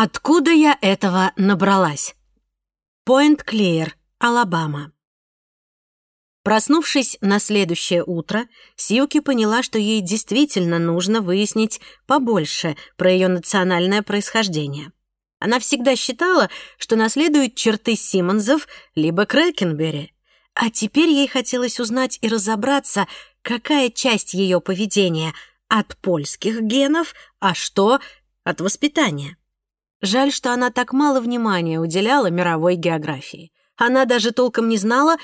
Откуда я этого набралась? Пойнт-Клиер, Алабама. Проснувшись на следующее утро, Сьюки поняла, что ей действительно нужно выяснить побольше про ее национальное происхождение. Она всегда считала, что наследует черты Симмонсов либо Крэкенбери. А теперь ей хотелось узнать и разобраться, какая часть ее поведения от польских генов, а что от воспитания. Жаль, что она так мало внимания уделяла мировой географии. Она даже толком не знала,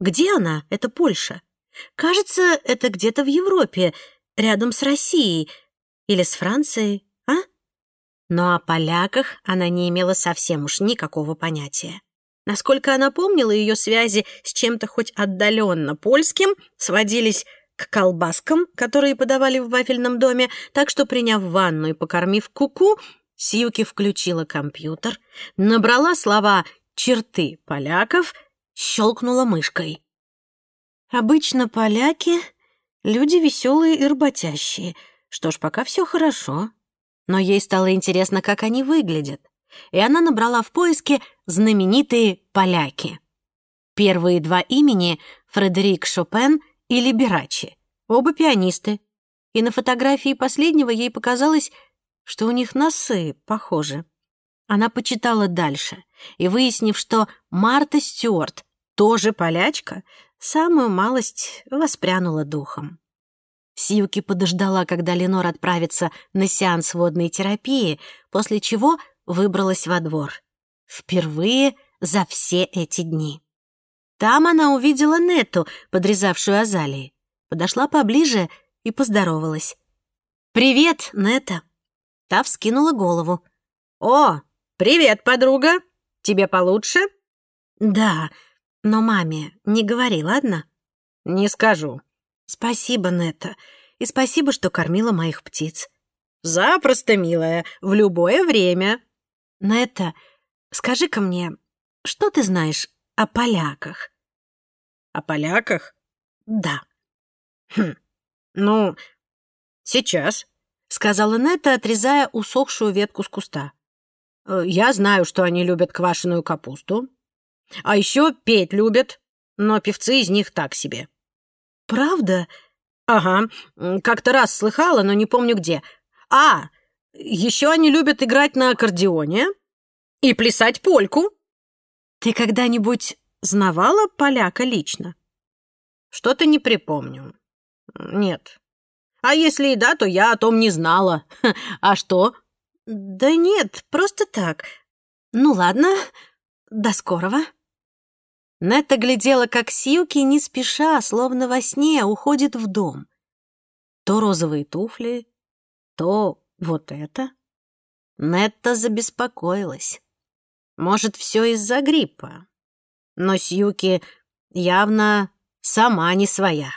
где она, это Польша. Кажется, это где-то в Европе, рядом с Россией или с Францией, а? Но о поляках она не имела совсем уж никакого понятия. Насколько она помнила, ее связи с чем-то хоть отдаленно польским сводились к колбаскам, которые подавали в вафельном доме, так что, приняв ванну и покормив куку, -ку, Сьюки включила компьютер, набрала слова «черты поляков», щелкнула мышкой. «Обычно поляки — люди веселые и работящие. Что ж, пока все хорошо». Но ей стало интересно, как они выглядят. И она набрала в поиске знаменитые поляки. Первые два имени — Фредерик Шопен и Либерачи. Оба пианисты. И на фотографии последнего ей показалось, что у них носы похожи. Она почитала дальше и, выяснив, что Марта Стюарт тоже полячка, самую малость воспрянула духом. Сьюки подождала, когда Ленор отправится на сеанс водной терапии, после чего выбралась во двор. Впервые за все эти дни. Там она увидела Нету, подрезавшую азалии. Подошла поближе и поздоровалась. «Привет, Нета!» Та вскинула голову. «О, привет, подруга! Тебе получше?» «Да, но маме не говори, ладно?» «Не скажу». «Спасибо, Нета, и спасибо, что кормила моих птиц». «Запросто, милая, в любое время». «Нета, скажи-ка мне, что ты знаешь о поляках?» «О поляках?» «Да». «Хм, ну, сейчас». — сказала Нетта, отрезая усохшую ветку с куста. «Э, «Я знаю, что они любят квашеную капусту. А еще петь любят, но певцы из них так себе». «Правда?» «Ага, как-то раз слыхала, но не помню где. А, еще они любят играть на аккордеоне и плясать польку». «Ты когда-нибудь знавала поляка лично?» «Что-то не припомню. Нет, а если и да, то я о том не знала. А что? Да нет, просто так. Ну ладно, до скорого. Нетта глядела, как Сьюки не спеша, словно во сне, уходит в дом. То розовые туфли, то вот это. Нетта забеспокоилась. Может, все из-за гриппа. Но Сьюки явно сама не своя.